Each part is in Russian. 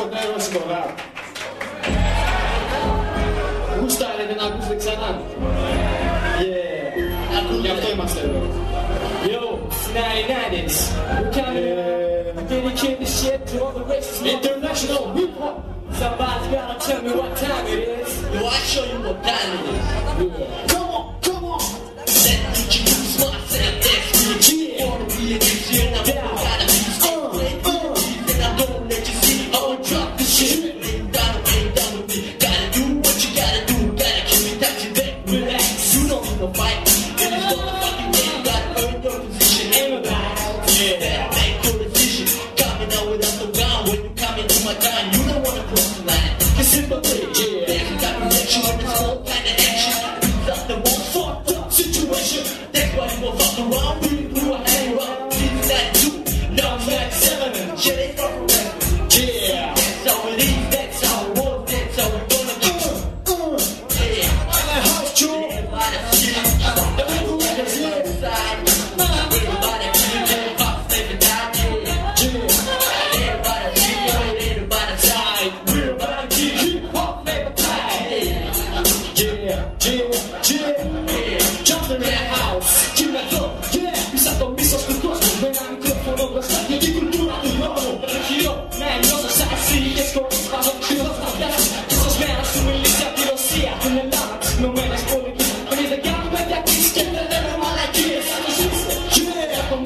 κοντά να ακούσετε ξανά. Yeah. Γι' αυτό είμαστε εδώ. Yo, We're coming. Yeah. I dedicate this shit to all the. International hip hop. Somebody's gotta tell me what time it is. Yo, I'll show you what time it is. Yeah. That's why you were fucking wrong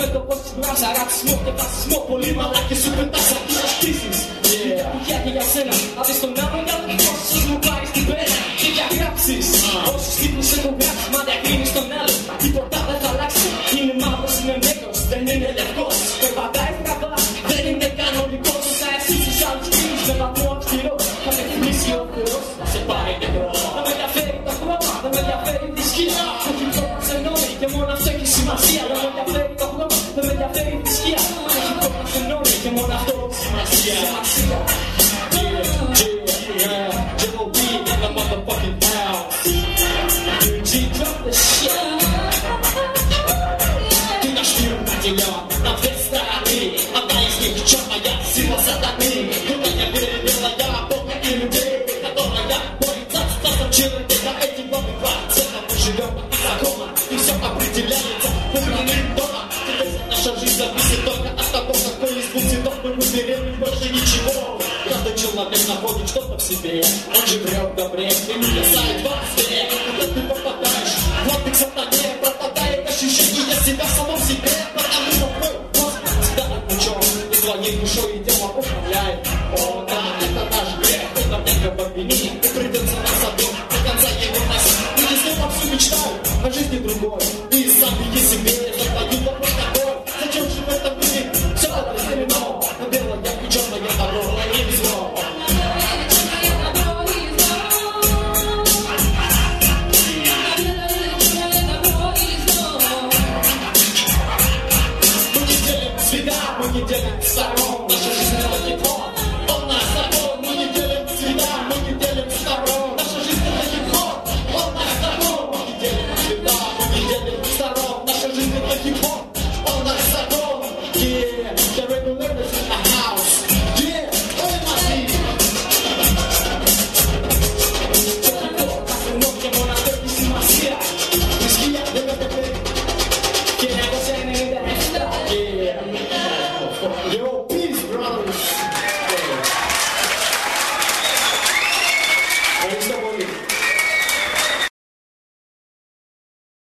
με το πόδι σου να σαράψεις και τα σμό πολύ μαλάκι σου πετάς αρκεί να στήσεις Πουτιά και για σένα, αν δεις τον άλλον για τον κόσμο μου πάρεις την πέρα και για γράψεις. Ah. Όσους τίτλους έχουν γράψει, μα διακρίνεις τον άλλον. Τίποτα δεν θα αλλάξει, είναι μαύρος, είναι νέκρος, δεν είναι λευκός. Περπατάει στραβά, δεν είναι κανονικός. Όσα εσύ του άλλους κρίνεις, δεν θα πω αυστηρός. Θα με θυμίσει ο Θεός, θα σε πάρει них черная сила сатаны Другая белая бога и людей Которая борется с царством человека Эти годы процентов мы живем закона И все определяется внутренним домом Теперь наша жизнь зависит только от того, какой из двух цветов мы выберем больше ничего. Каждый человек находит что-то в себе. Он же врет добре и не бросает вас Дрогнет душой и тело ушумляет О, да, это наш грех Это некого и Придется нас обоих до конца его носить Люди снова всю мечтают о жизни другой.